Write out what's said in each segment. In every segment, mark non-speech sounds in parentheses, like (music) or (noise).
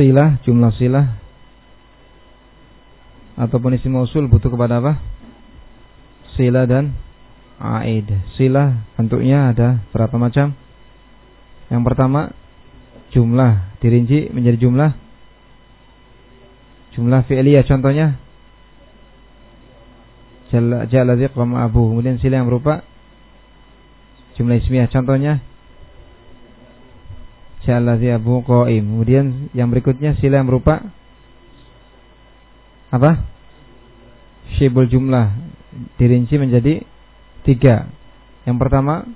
silah, jumlah silah. Ataupun isim mausul butuh kepada apa? Silah dan aid. Silah bentuknya ada berapa macam? Yang pertama jumlah. Dirinci menjadi jumlah. Jumlah fi'liyah contohnya. Jaladzi qama abu kemudian silah yang berupa. Jumlah ismiyah contohnya jaladzi abu qaim kemudian yang berikutnya silah yang berupa apa? Syibul jumlah. Dirinci menjadi tiga. Yang pertama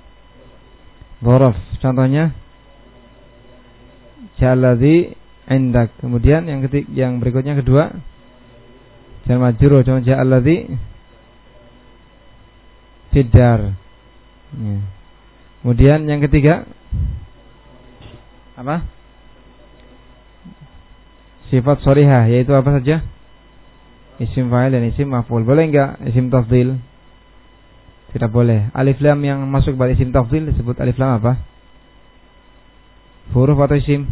Borof contohnya jaladzi endak kemudian yang ketik yang berikutnya kedua jar majrur. Contoh jaladzi Fidar. Ya. Kemudian yang ketiga apa? Sifat sorihah yaitu apa saja? Isim fa'il dan isim maf'ul. Boleh enggak isim tafdil? Tidak boleh. Alif lam yang masuk pada isim tafdil disebut alif lam apa? Huruf atau isim?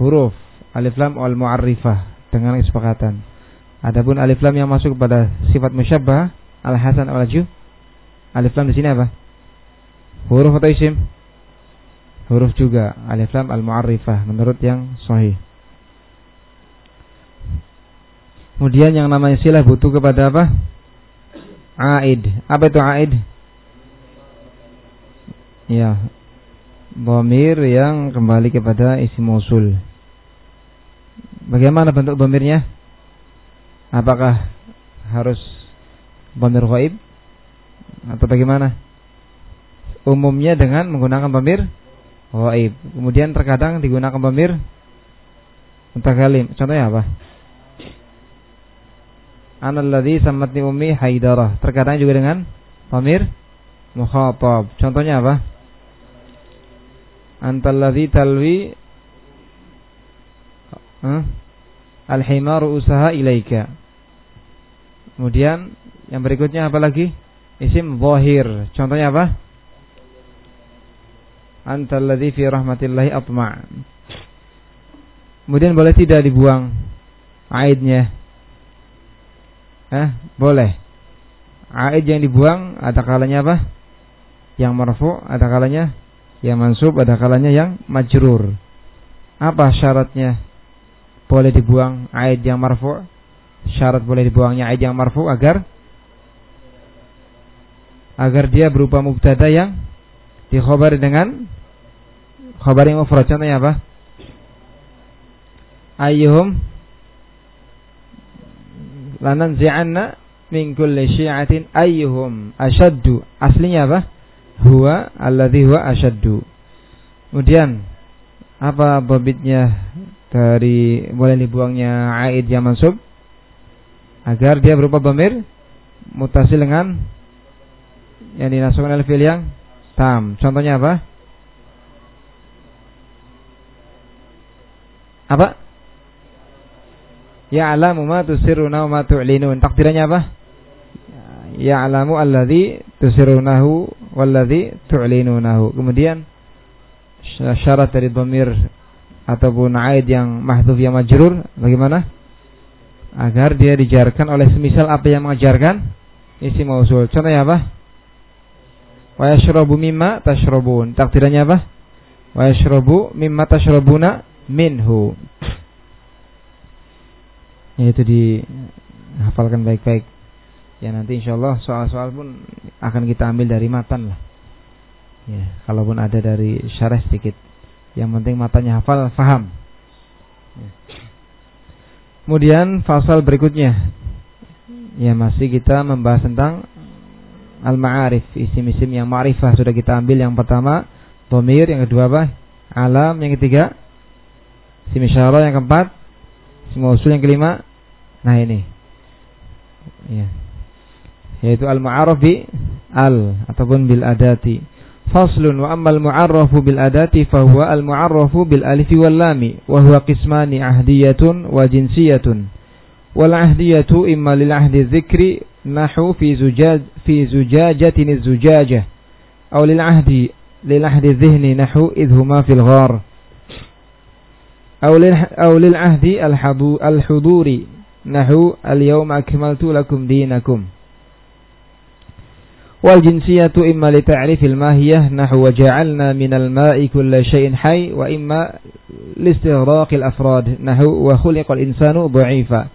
Huruf. Alif lam al mu'arrifah dengan kesepakatan. Adapun alif lam yang masuk pada sifat musyabbah Al Hasan al Ju Alif lam di sini apa? Huruf atau isim? Huruf juga. Alif lam al mu'arrifah menurut yang sahih. Kemudian yang namanya silah butuh kepada apa? Aid. Apa itu aid? Ya. Bomir yang kembali kepada isi mausul. Bagaimana bentuk bomirnya? Apakah harus Pamir ghaib atau bagaimana? Umumnya dengan menggunakan pamir ghaib. Kemudian terkadang digunakan pamir mutakalim. Contohnya apa? Analladzi sammatni ummi Haidarah. Terkadang juga dengan pamir mukhatab. Contohnya apa? Antalladzi talwi huh? Al-himaru usaha ilaika. Kemudian yang berikutnya apa lagi? Isim zahir. Contohnya apa? Antal ladzi fi rahmatillahi atma'. Kemudian boleh tidak dibuang aidnya? Eh, boleh. Aid yang dibuang ada kalanya apa? Yang marfu, ada kalanya yang mansub, ada kalanya yang majrur. Apa syaratnya? Boleh dibuang aid yang marfu? Syarat boleh dibuangnya aid yang marfu agar agar dia berupa mubtada yang dikhobari dengan khobar yang mufrad contohnya apa? Ayyuhum lanan zi'anna min kulli syi'atin ayyuhum ashaddu. Aslinya apa? Huwa alladhi huwa ashaddu. Kemudian apa babitnya dari boleh dibuangnya aid yang mansub? Agar dia berupa bamir mutasil dengan yang dinasukkan oleh fi'il yang tam. Contohnya apa? Apa? Ya'lamu ma tusirruna wa ma tu'linun. Takdirannya apa? Ya'lamu alladhi tusirrunahu walladhi tu'linunahu. Kemudian syarat dari dhamir ataupun aid yang mahdhuf yang majrur bagaimana? Agar dia dijarkan oleh semisal apa yang mengajarkan isi mausul. Contohnya apa? Wa yashrabu mimma tashrabun. Takdirannya apa? Wa yashrabu mimma tashrabuna minhu. Yaitu dihafalkan baik-baik. Ya nanti insya Allah soal-soal pun akan kita ambil dari matan lah. Ya, kalaupun ada dari syarah sedikit. Yang penting matanya hafal, faham. Ya. Kemudian fasal berikutnya. Ya masih kita membahas tentang al-ma'arif, isim-isim yang ma'rifah sudah kita ambil yang pertama domir, yang kedua apa? Alam, yang ketiga isim isyarah, yang keempat isim usul, yang kelima nah ini ya. yaitu al-mu'arraf bi al ataupun bil adati faslun wa ammal mu'arrafu bil adati fahuwa al mu'arrafu bil alifi wal lami wa huwa qismani ahdiyatun wa jinsiyatun wal ahdiyatu imma lil ahdi dzikri nahu fi zujaj fi zujajatin الزجاجة أو للعهد للعهد الذهني نحو إذ هما في الغار أو للعهد الحضوري نحو اليوم أكملت لكم دينكم. والجنسية إما لتعريف الماهية نحو وجعلنا من الماء كل شيء حي وإما لاستغراق الأفراد نحو وخلق الإنسان ضعيفا.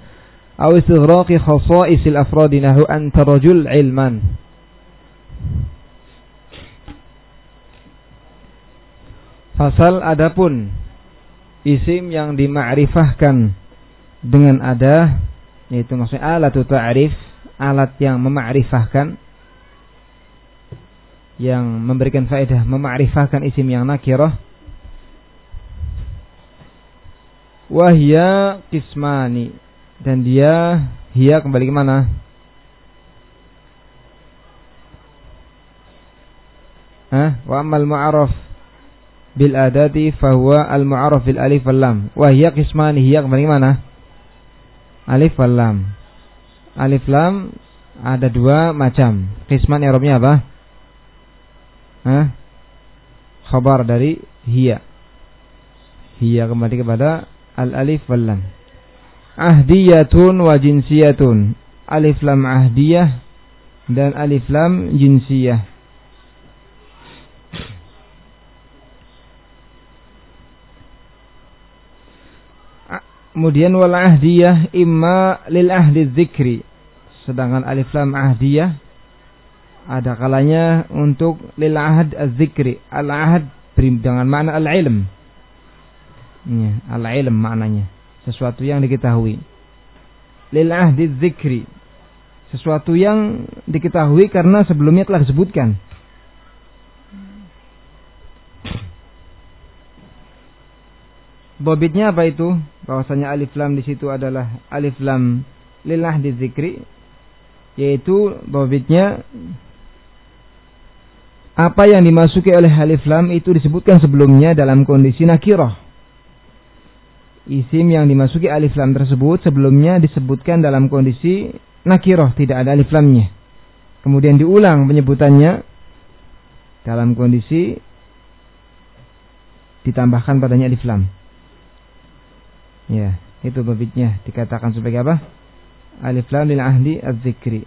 أو استغراق خصائص الأفراد نحو أنت رجل علما. Fasal adapun isim yang dimakrifahkan dengan ada yaitu maksudnya alat ta'rif alat yang memakrifahkan yang memberikan faedah memakrifahkan isim yang nakirah. Wahya kismani. Dan dia hia kembali ke mana? Hah? Wa amal mu'araf bil adati fahuwa al mu'arraf bil alif wal lam. Wa hiya qismani hiya kembali mana? Alif wal lam. Alif lam ada dua macam. Qisman i'rabnya apa? Hah? Khabar dari hiya. Hiya kembali kepada al alif wal lam. Ahdiyatun wa jinsiyatun. Alif lam ahdiyah dan alif lam jinsiyah. Kemudian wal ahdiyah imma lil ahdi dzikri. Sedangkan alif lam ahdiyah ada kalanya untuk lil ahd az-zikri. Al ahd dengan makna al-ilm. Ya, al-ilm maknanya. Sesuatu yang diketahui. Lil ahdi dzikri. Sesuatu yang diketahui karena sebelumnya telah disebutkan. Bobitnya apa itu? Bahwasanya alif lam di situ adalah alif lam lillah di zikri yaitu bobitnya apa yang dimasuki oleh alif lam itu disebutkan sebelumnya dalam kondisi nakirah. Isim yang dimasuki alif lam tersebut sebelumnya disebutkan dalam kondisi nakirah, tidak ada alif lamnya. Kemudian diulang penyebutannya dalam kondisi ditambahkan padanya alif lam. Ya, itu babitnya dikatakan sebagai apa? Alif lam lil ahdi az-zikri.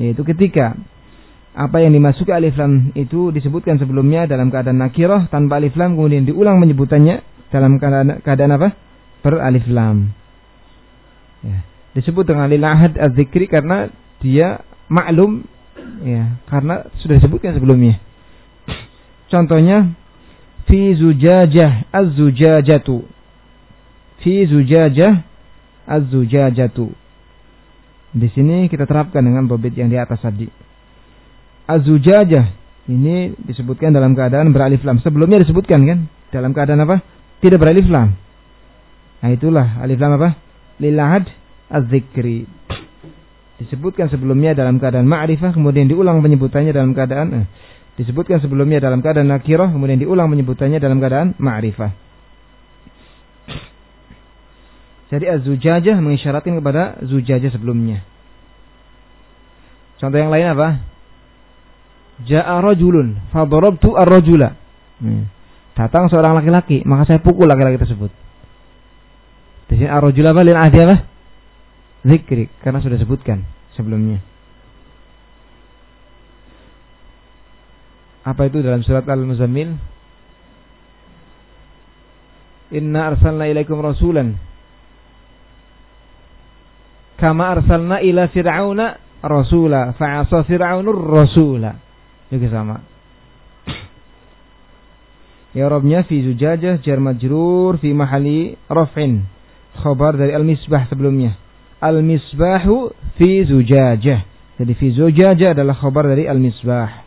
Yaitu ketika apa yang dimasuki alif lam itu disebutkan sebelumnya dalam keadaan nakirah tanpa alif lam kemudian diulang menyebutannya dalam keadaan, keadaan apa? Per alif lam. Ya. Disebut dengan lil ahad az-zikri karena dia maklum ya, karena sudah disebutkan sebelumnya. Contohnya fi zujajah az-zujajatu fi zujajah az-zujajatu. Di sini kita terapkan dengan bobit yang di atas tadi. Az-zujajah ini disebutkan dalam keadaan beralif lam. Sebelumnya disebutkan kan dalam keadaan apa? Tidak beralif lam. Nah itulah alif lam apa? Lilahad az-zikri. Disebutkan sebelumnya dalam keadaan ma'rifah kemudian diulang penyebutannya dalam keadaan eh, disebutkan sebelumnya dalam keadaan nakirah kemudian diulang penyebutannya dalam keadaan ma'rifah. Jadi az-zujajah mengisyaratkan kepada zujajah sebelumnya. Contoh yang lain apa? Ja'a rajulun fadarabtu ar-rajula. Hmm. Datang seorang laki-laki, maka saya pukul laki-laki tersebut. Di sini ar-rajula apa lil ahdi apa? Zikri, karena sudah sebutkan sebelumnya. Apa itu dalam surat Al-Muzammil? Inna arsalna ilaikum rasulan kama arsalna ila fir'auna rasula fa'asa fir'aunur rasula. Juga sama. (clears throat) Ya robnya fi zujajah jar majrur fi mahali raf'in. Khabar dari al-misbah sebelumnya. Al-misbahu fi zujajah. Jadi fi zujajah adalah khabar dari al-misbah.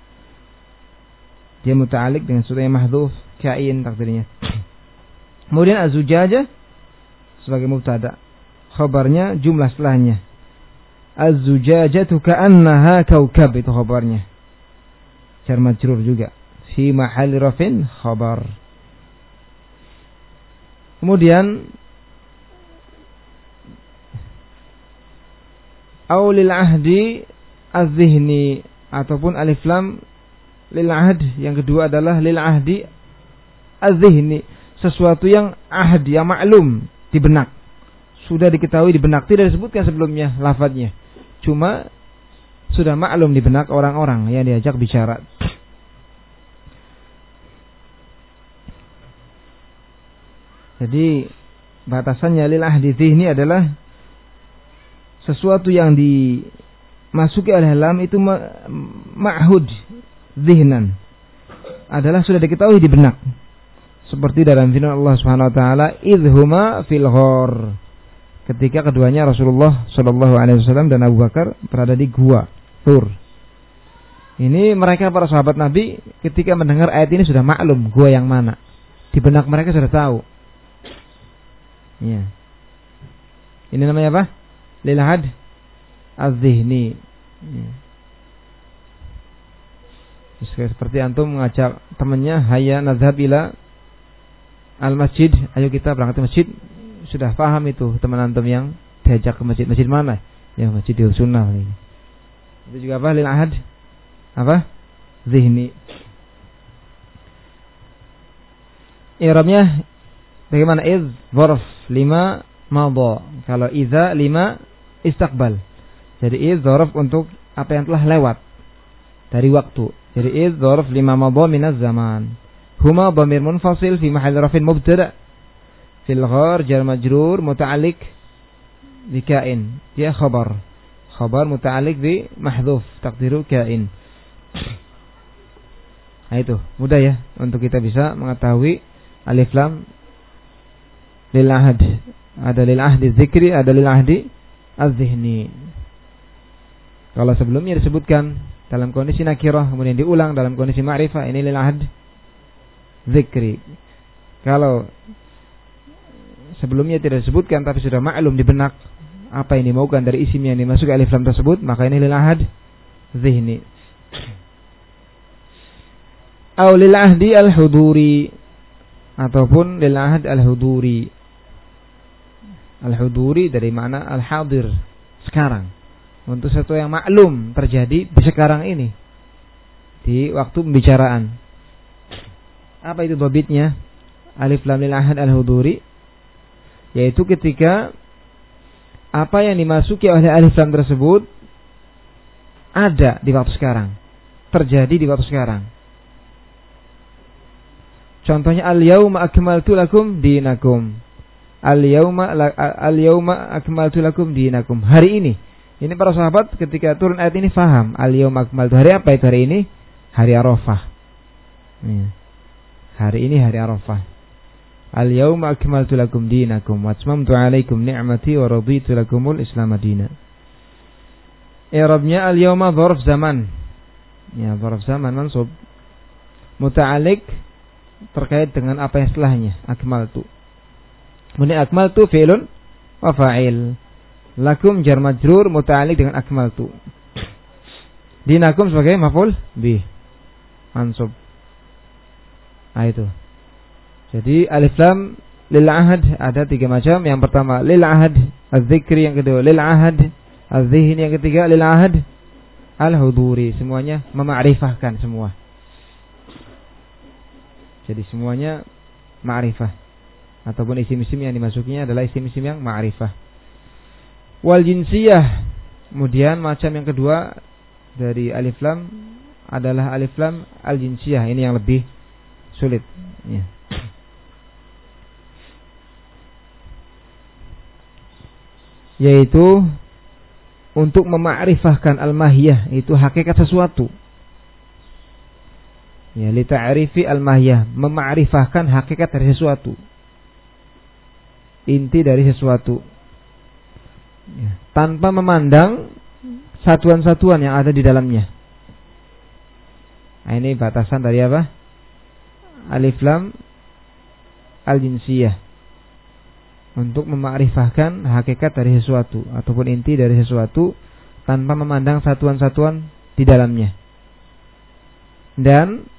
Dia muta'alik dengan surah yang mahdhuf. Kain takdirnya. (clears throat) Kemudian az-zujajah sebagai mubtada khabarnya jumlah setelahnya. Az-zujajatu ka'annaha kaukab itu khabarnya. Jar majrur juga. Fi mahal rafin khabar. Kemudian aulil ahdi az-zihni ataupun alif lam lil ahd yang kedua adalah lil ahdi az-zihni sesuatu yang ahad yang maklum di benak. Sudah diketahui di benak, tidak disebutkan sebelumnya lafadznya. Cuma sudah maklum di benak orang-orang yang diajak bicara. Jadi batasannya lil ahdi ini adalah sesuatu yang dimasuki oleh alam itu ma'hud zihnan adalah sudah diketahui di benak seperti dalam firman Allah Subhanahu wa taala idhuma fil ghor ketika keduanya Rasulullah Shallallahu alaihi wasallam dan Abu Bakar berada di gua Tur. Ini mereka para sahabat Nabi ketika mendengar ayat ini sudah maklum gua yang mana. Di benak mereka sudah tahu. Ya ini namanya apa? Lilhad az-zihni. Ya. Seperti antum mengajak temannya hayya nazhab ila al masjid, ayo kita berangkat ke masjid. Sudah paham itu teman antum yang diajak ke masjid. Masjid mana? Ya masjid sunnah. Itu juga apa? Lil ahad. Apa? Zihni. Irabnya bagaimana? Iz, zarf, lima, madha. Kalau iza, lima, istakbal. Jadi iz, zarf untuk apa yang telah lewat dari waktu. Jadi iz dzarf lima madha min zaman Huma dhamir munfasil fi mahall rafin mubtada. Fil ghar jar majrur muta'alliq bi kain. Dia khabar. Khabar muta'alliq bi mahdhuf taqdiru kain. (clears throat) Nah itu mudah ya untuk kita bisa mengetahui alif lam lil ahad. Ada lil ahdi zikri, ada lil ahdi az-zihni. Kalau sebelumnya disebutkan dalam kondisi nakirah kemudian diulang dalam kondisi ma'rifah ini lil ahad zikri. Kalau sebelumnya tidak disebutkan tapi sudah maklum di benak apa yang dimaukan dari isim yang dimasuk alif lam tersebut maka ini lil ahad zihni. Au lil ahdi al huduri ataupun lil ahad al huduri. Al huduri dari mana al hadir sekarang untuk sesuatu yang maklum terjadi di sekarang ini di waktu pembicaraan. Apa itu babitnya? Alif lam lil ahad al huduri yaitu ketika apa yang dimasuki oleh alif lam tersebut ada di waktu sekarang, terjadi di waktu sekarang. Contohnya al yauma akmaltu lakum dinakum. Al yauma al yauma akmaltu lakum dinakum. Hari ini ini para sahabat ketika turun ayat ini faham. Al-yawm akmaltu. Hari apa itu hari ini? Hari Arafah. Ya. Hari ini hari Arafah. Al-yawm akmaltu lakum dinakum wa atmamtu alaikum ni'mati wa raditu lakumul Islam madina. I'rabnya al-yawma dzarf zaman. Ya, dzarf zaman mansub. Muta'alliq terkait dengan apa yang setelahnya, akmaltu. Kemudian akmaltu fi'lun wa fa'il. Lakum jar majrur muta'alliq dengan akmaltu. Dinakum sebagai maf'ul bi. Mansub. Nah itu. Jadi alif lam lil ahad ada tiga macam. Yang pertama lil ahad az-zikri, yang kedua lil ahad az-zihni, yang ketiga lil ahad al-huduri. Semuanya memakrifahkan semua. Jadi semuanya ma'rifah ataupun isim-isim yang dimasukinya adalah isim-isim yang ma'rifah wal jinsiyah. Kemudian macam yang kedua dari alif lam adalah alif lam al jinsiyah. Ini yang lebih sulit. Ya. Yaitu untuk memakrifahkan al-mahiyah itu hakikat sesuatu. Ya, li ta'rifi al-mahiyah, memakrifahkan hakikat dari sesuatu. Inti dari sesuatu ya, tanpa memandang satuan-satuan yang ada di dalamnya. Nah, ini batasan dari apa? Alif lam al jinsiyah untuk memakrifahkan hakikat dari sesuatu ataupun inti dari sesuatu tanpa memandang satuan-satuan di dalamnya. Dan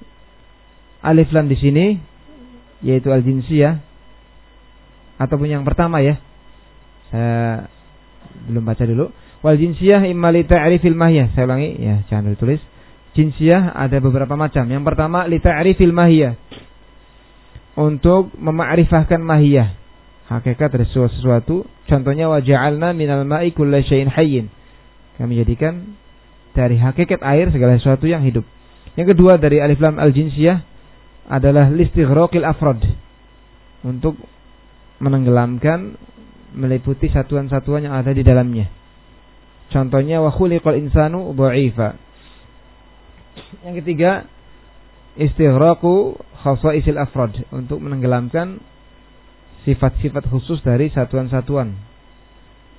alif lam di sini yaitu al jinsiyah ataupun yang pertama ya. Saya belum baca dulu. Wal jinsiyah imma li ta'rifil mahiyah. Saya ulangi ya, jangan ditulis. Jinsiyah ada beberapa macam. Yang pertama li ta'rifil mahiyah. untuk memakrifahkan mahiyah hakikat dari sesuatu contohnya waja'alna minal ma'i kulla syai'in hayyin kami jadikan dari hakikat air segala sesuatu yang hidup yang kedua dari alif lam al jinsiyah adalah listighraqil afrod untuk menenggelamkan meliputi satuan-satuan yang ada di dalamnya. Contohnya wa khuliqal insanu dha'ifa. Yang ketiga istighraqu khasaisil afrod untuk menenggelamkan sifat-sifat khusus dari satuan-satuan.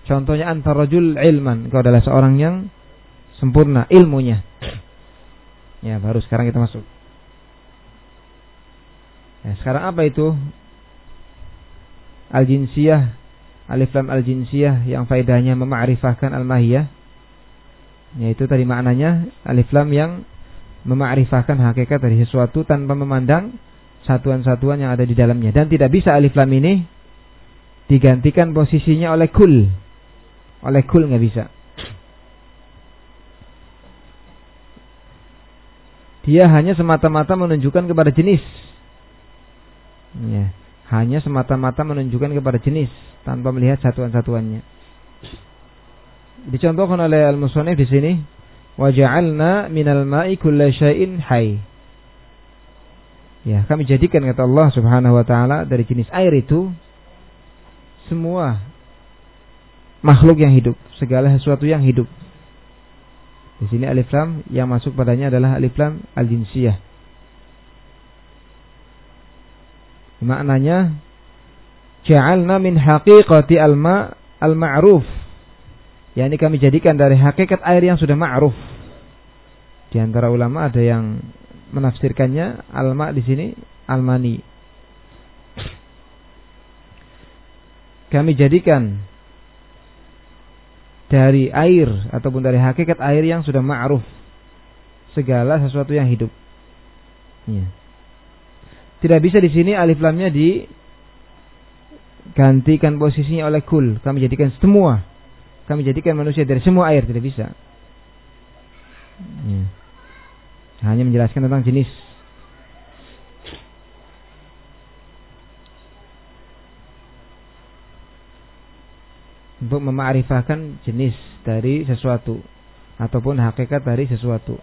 Contohnya antara rajul ilman, kau adalah seorang yang sempurna ilmunya. Ya, baru sekarang kita masuk. Ya, sekarang apa itu? Al-jinsiyah, alif lam al-jinsiyah yang faedahnya memakrifahkan al-mahiyah. Yaitu tadi maknanya alif lam yang memakrifahkan hakikat dari sesuatu tanpa memandang satuan-satuan yang ada di dalamnya dan tidak bisa alif lam ini digantikan posisinya oleh kul. Oleh kul nggak bisa. Dia hanya semata-mata menunjukkan kepada jenis. Ya, hanya semata-mata menunjukkan kepada jenis tanpa melihat satuan-satuannya. Dicontohkan oleh Al-Musannif di sini, "Waja'alna minal ma'i kulla syai'in hayy." Ya, kami jadikan kata Allah Subhanahu wa taala dari jenis air itu semua makhluk yang hidup, segala sesuatu yang hidup. Di sini alif lam yang masuk padanya adalah alif lam al-jinsiyah. Maknanya ja'alna min haqiqati al-ma al-ma'ruf. Yani kami jadikan dari hakikat air yang sudah ma'ruf. Di antara ulama ada yang menafsirkannya al-ma di sini al-mani. Kami jadikan dari air ataupun dari hakikat air yang sudah ma'ruf segala sesuatu yang hidup. Ya. Tidak bisa di sini alif lamnya digantikan posisinya oleh kul. Kami jadikan semua. Kami jadikan manusia dari semua air tidak bisa. Ya. Hanya menjelaskan tentang jenis untuk memakrifahkan jenis dari sesuatu ataupun hakikat dari sesuatu.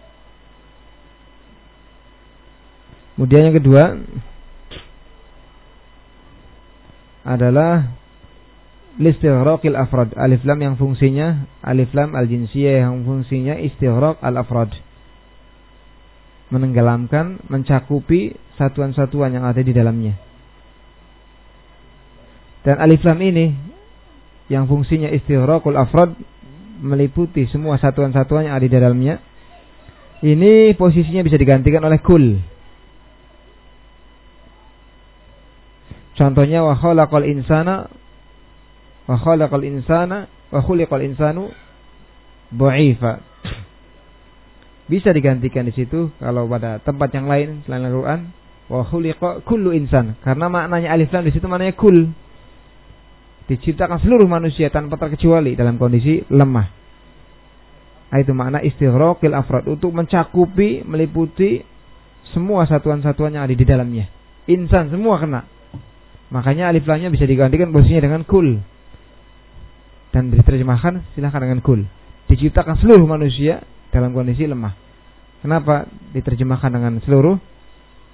Kemudian yang kedua adalah listighraqil afrad. Alif lam yang fungsinya alif lam al jinsiyah yang fungsinya istighraq al afrad. Menenggelamkan, mencakupi satuan-satuan yang ada di dalamnya. Dan alif lam ini yang fungsinya istighraqul afrad meliputi semua satuan-satuan yang ada di dalamnya. Ini posisinya bisa digantikan oleh kul. Contohnya wa khalaqal insana wa khalaqal insana wa khuliqal insanu dha'ifa. Bisa digantikan di situ kalau pada tempat yang lain selain Al-Qur'an wa khuliqa kullu insan karena maknanya alif lam di situ maknanya kul diciptakan seluruh manusia tanpa terkecuali dalam kondisi lemah. Nah, itu makna istighraqil afrad untuk mencakupi, meliputi semua satuan-satuan yang ada di dalamnya. Insan semua kena. Makanya alif lamnya bisa digantikan posisinya dengan kul. Dan diterjemahkan silahkan dengan kul. Diciptakan seluruh manusia dalam kondisi lemah. Kenapa diterjemahkan dengan seluruh?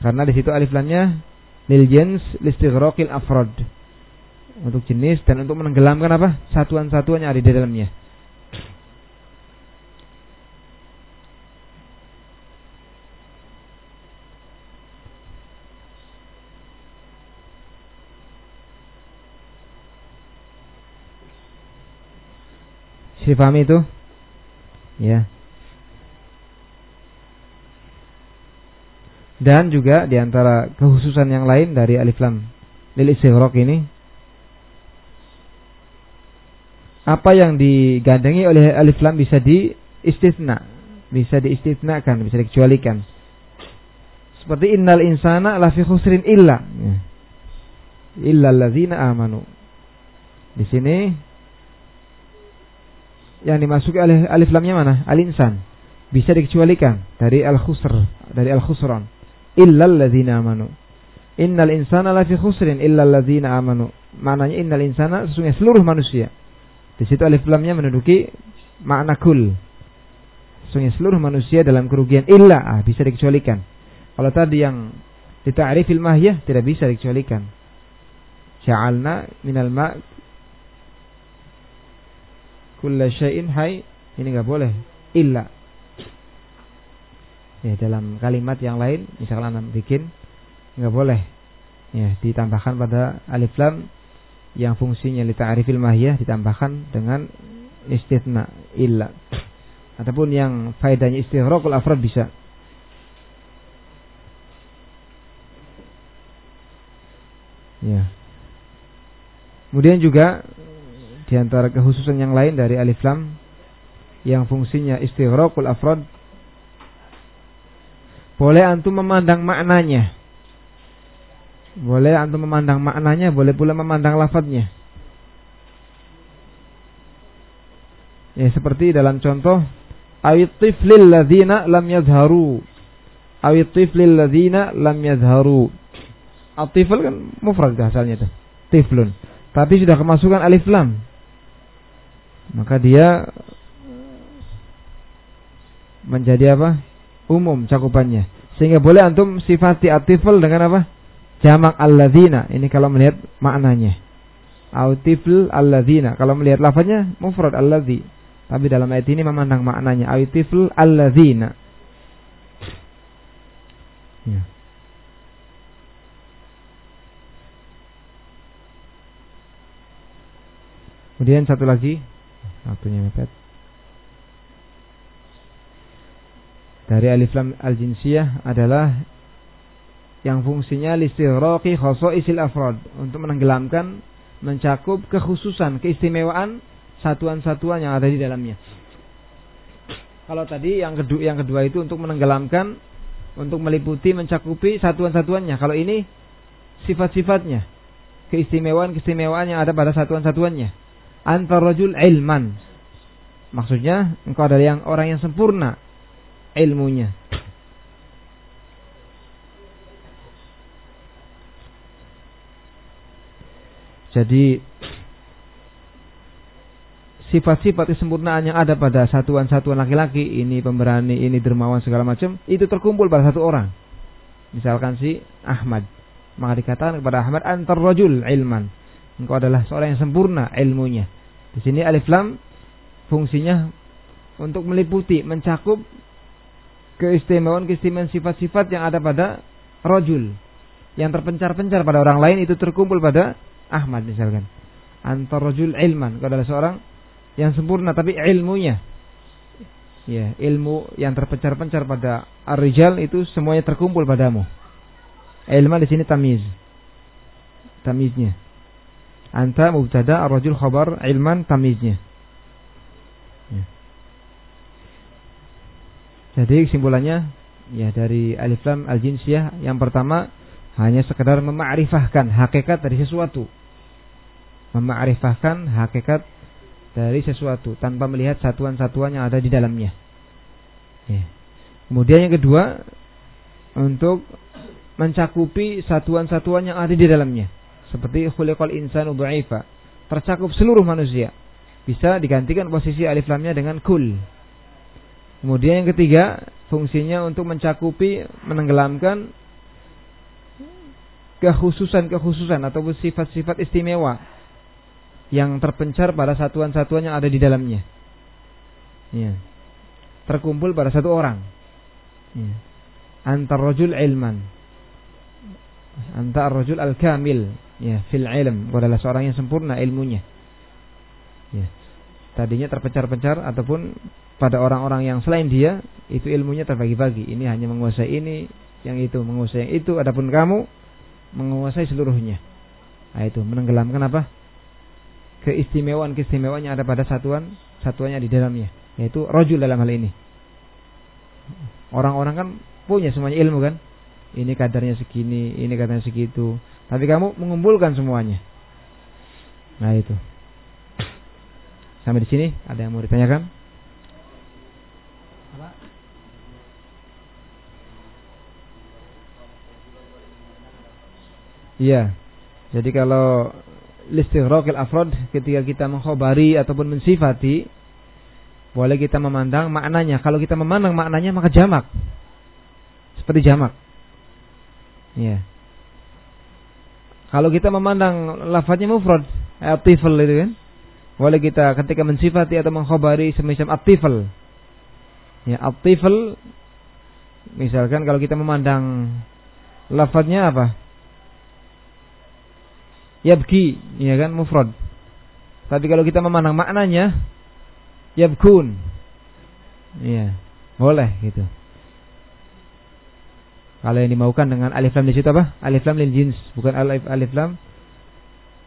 Karena di situ alif lamnya lil jins listighraqil afrad untuk jenis dan untuk menenggelamkan apa satuan-satuan yang ada di dalamnya. Si paham itu? Ya. Dan juga di antara kehususan yang lain dari alif lam lil ini apa yang digandengi oleh alif lam bisa diistisna, bisa diistisnakan, bisa dikecualikan. Seperti innal insana lafi khusrin illa. Illa allazina amanu. Di sini yang dimasuki oleh alif lamnya mana? Al-insan. Bisa dikecualikan dari al-khusr, dari al-khusran. Illa allazina amanu. Innal insana lafi khusrin illa alladzina amanu. Maknanya innal insana sesungguhnya seluruh manusia. Di situ alif lamnya menduduki makna kul. Sesungguhnya seluruh manusia dalam kerugian illa ah, bisa dikecualikan. Kalau tadi yang dita'rifil mahyah tidak bisa dikecualikan. Ja'alna minal ma' kulla syai'in hay ini enggak boleh illa ya dalam kalimat yang lain misalkan anda bikin nggak boleh. Ya ditambahkan pada alif lam yang fungsinya li ta'rifil mahiyah ditambahkan dengan istitsna illa. Ataupun yang faedahnya istighraqul afrad bisa. Ya. Kemudian juga di antara kekhususan yang lain dari alif lam yang fungsinya istighraqul afrad boleh antum memandang maknanya. Boleh antum memandang maknanya, boleh pula memandang lafadznya. Ya seperti dalam contoh awit tiflil ladzina lam yadharu. Awit tiflil ladzina lam yadharu. Atifl kan mufrad asalnya itu. Tiflun. Tapi sudah kemasukan alif lam. Maka dia menjadi apa? Umum cakupannya. Sehingga boleh antum sifati atifl dengan apa? Jamak alladzina. Ini kalau melihat maknanya. Autifl alladzina. Kalau melihat lafaznya mufrad alladzi. Tapi dalam ayat ini memandang maknanya. Autifl alladzina. Ya. Kemudian satu lagi. Waktunya mepet. Dari alif lam al jinsiyah adalah yang fungsinya listiraqi isil afrod untuk menenggelamkan mencakup kekhususan keistimewaan satuan-satuan yang ada di dalamnya. Kalau tadi yang kedua yang kedua itu untuk menenggelamkan untuk meliputi mencakupi satuan-satuannya. Kalau ini sifat-sifatnya, keistimewaan-keistimewaan yang ada pada satuan-satuannya. Antar rajul ilman. Maksudnya engkau adalah yang orang yang sempurna ilmunya. Jadi sifat-sifat kesempurnaan yang ada pada satuan-satuan laki-laki, ini pemberani, ini dermawan segala macam, itu terkumpul pada satu orang. Misalkan si Ahmad, maka dikatakan kepada Ahmad antar rajul ilman. Engkau adalah seorang yang sempurna ilmunya. Di sini alif lam fungsinya untuk meliputi, mencakup keistimewaan-keistimewaan sifat-sifat yang ada pada rojul. Yang terpencar-pencar pada orang lain itu terkumpul pada Ahmad misalkan. Antar rojul ilman. Kalau adalah seorang yang sempurna tapi ilmunya. Ya ilmu yang terpencar-pencar pada ar-rijal itu semuanya terkumpul padamu. Ilman di sini tamiz. Tamiznya. Anta mubtada ar-rajul ilman tamiznya Jadi kesimpulannya ya dari alif lam al jinsiyah yang pertama hanya sekedar memakrifahkan hakikat dari sesuatu. Memakrifahkan hakikat dari sesuatu tanpa melihat satuan-satuan yang ada di dalamnya. Ya. Kemudian yang kedua untuk mencakupi satuan-satuan yang ada di dalamnya. Seperti khuliqal insanu dha'ifa. Tercakup seluruh manusia. Bisa digantikan posisi alif lamnya dengan kul Kemudian yang ketiga, fungsinya untuk mencakupi, menenggelamkan kekhususan-kekhususan atau sifat-sifat istimewa yang terpencar pada satuan-satuan yang ada di dalamnya. Ya. Terkumpul pada satu orang. Ya. Antar rajul ilman. Antar rajul al-kamil. Ya, fil ilm. adalah seorang yang sempurna ilmunya. Ya. Tadinya terpencar-pencar ataupun pada orang-orang yang selain dia itu ilmunya terbagi-bagi. Ini hanya menguasai ini, yang itu menguasai yang itu. Adapun kamu menguasai seluruhnya. Nah, itu menenggelamkan apa? Keistimewaan-keistimewaan yang ada pada satuan satuannya di dalamnya, yaitu rojul dalam hal ini. Orang-orang kan punya semuanya ilmu kan? Ini kadarnya segini, ini kadarnya segitu. Tapi kamu mengumpulkan semuanya. Nah itu. Sampai di sini ada yang mau ditanyakan? Iya. Jadi kalau listighraqil afrod ketika kita menghobari ataupun mensifati boleh kita memandang maknanya. Kalau kita memandang maknanya maka jamak. Seperti jamak. Iya. Kalau kita memandang lafaznya mufrad, atifal itu kan. Boleh kita ketika mensifati atau menghobari semacam atifal. Ya, atifal misalkan kalau kita memandang lafaznya apa? Yabki, ya kan mufrad. Tapi kalau kita memandang maknanya yabkun. Iya, boleh gitu. Kalau yang dimaukan dengan alif lam di situ apa? Alif lam lil jins, bukan alif alif lam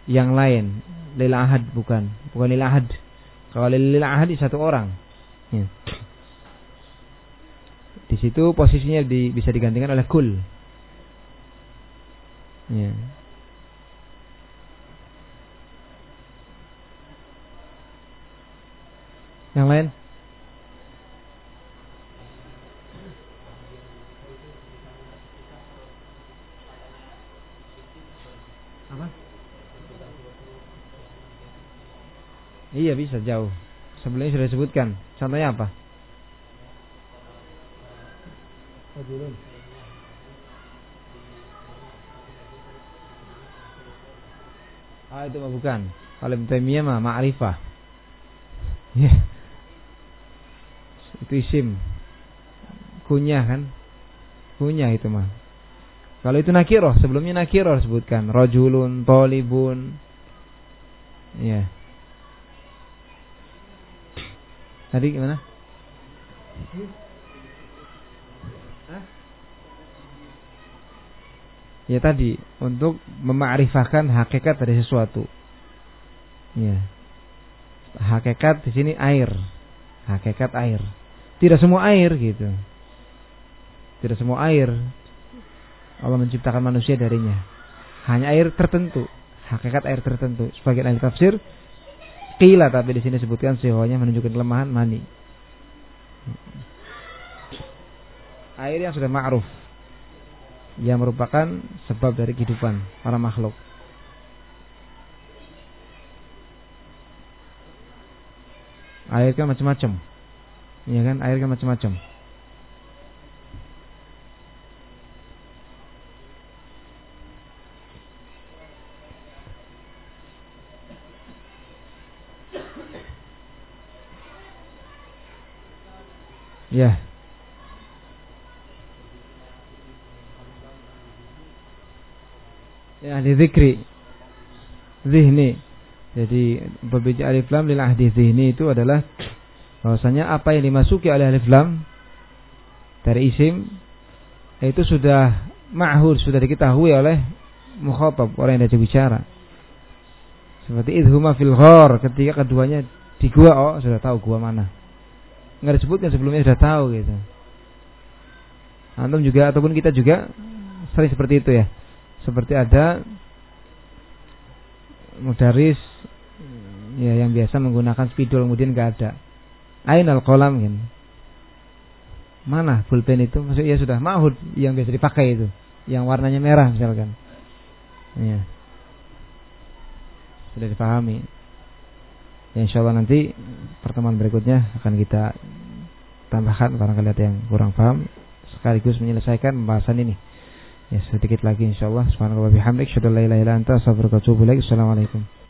yang lain. Lil ahad bukan, bukan lil ahad. Kalau lil ahad satu orang. Ya. Di situ posisinya di, bisa digantikan oleh kul. Ya. Yang lain? Apa? Iya bisa jauh. Sebelumnya sudah disebutkan. Contohnya apa? Ah itu mah bukan. Kalau Ibnu mah ma'rifah. Ya. Itu isim kunyah kan kunyah itu mah kalau itu nakiroh sebelumnya nakiroh sebutkan rojulun tolibun ya tadi gimana Ya tadi untuk memakrifahkan hakikat dari sesuatu. Ya. Hakikat di sini air. Hakikat air. Tidak semua air gitu. Tidak semua air Allah menciptakan manusia darinya. Hanya air tertentu, hakikat air tertentu. Sebagian ahli tafsir Kila tapi di sini sebutkan sihonya menunjukkan kelemahan mani. Air yang sudah ma'ruf yang merupakan sebab dari kehidupan para makhluk. Air kan macam-macam. Iya kan air kan macam-macam. Ya. Ya ahli zikri. Zihni. Jadi berbeda alif lam lil ahdi zihni itu adalah bahwasanya apa yang dimasuki oleh alif lam dari isim itu sudah ma'hur, sudah diketahui oleh mukhatab, orang yang diajak bicara. Seperti idhuma fil ghor, ketika keduanya di gua, oh sudah tahu gua mana. Enggak disebutkan sebelumnya sudah tahu gitu. Antum juga ataupun kita juga sering seperti itu ya. Seperti ada mudaris ya yang biasa menggunakan spidol kemudian enggak ada al kolam kan. Mana pulpen itu? Maksudnya ya sudah mahud yang biasa dipakai itu, yang warnanya merah misalkan. Ya. Sudah dipahami. Ya, insya Allah nanti pertemuan berikutnya akan kita tambahkan barangkali ada yang kurang paham sekaligus menyelesaikan pembahasan ini. Ya sedikit lagi insya Allah. Subhanallah wa bihamdik. Assalamualaikum.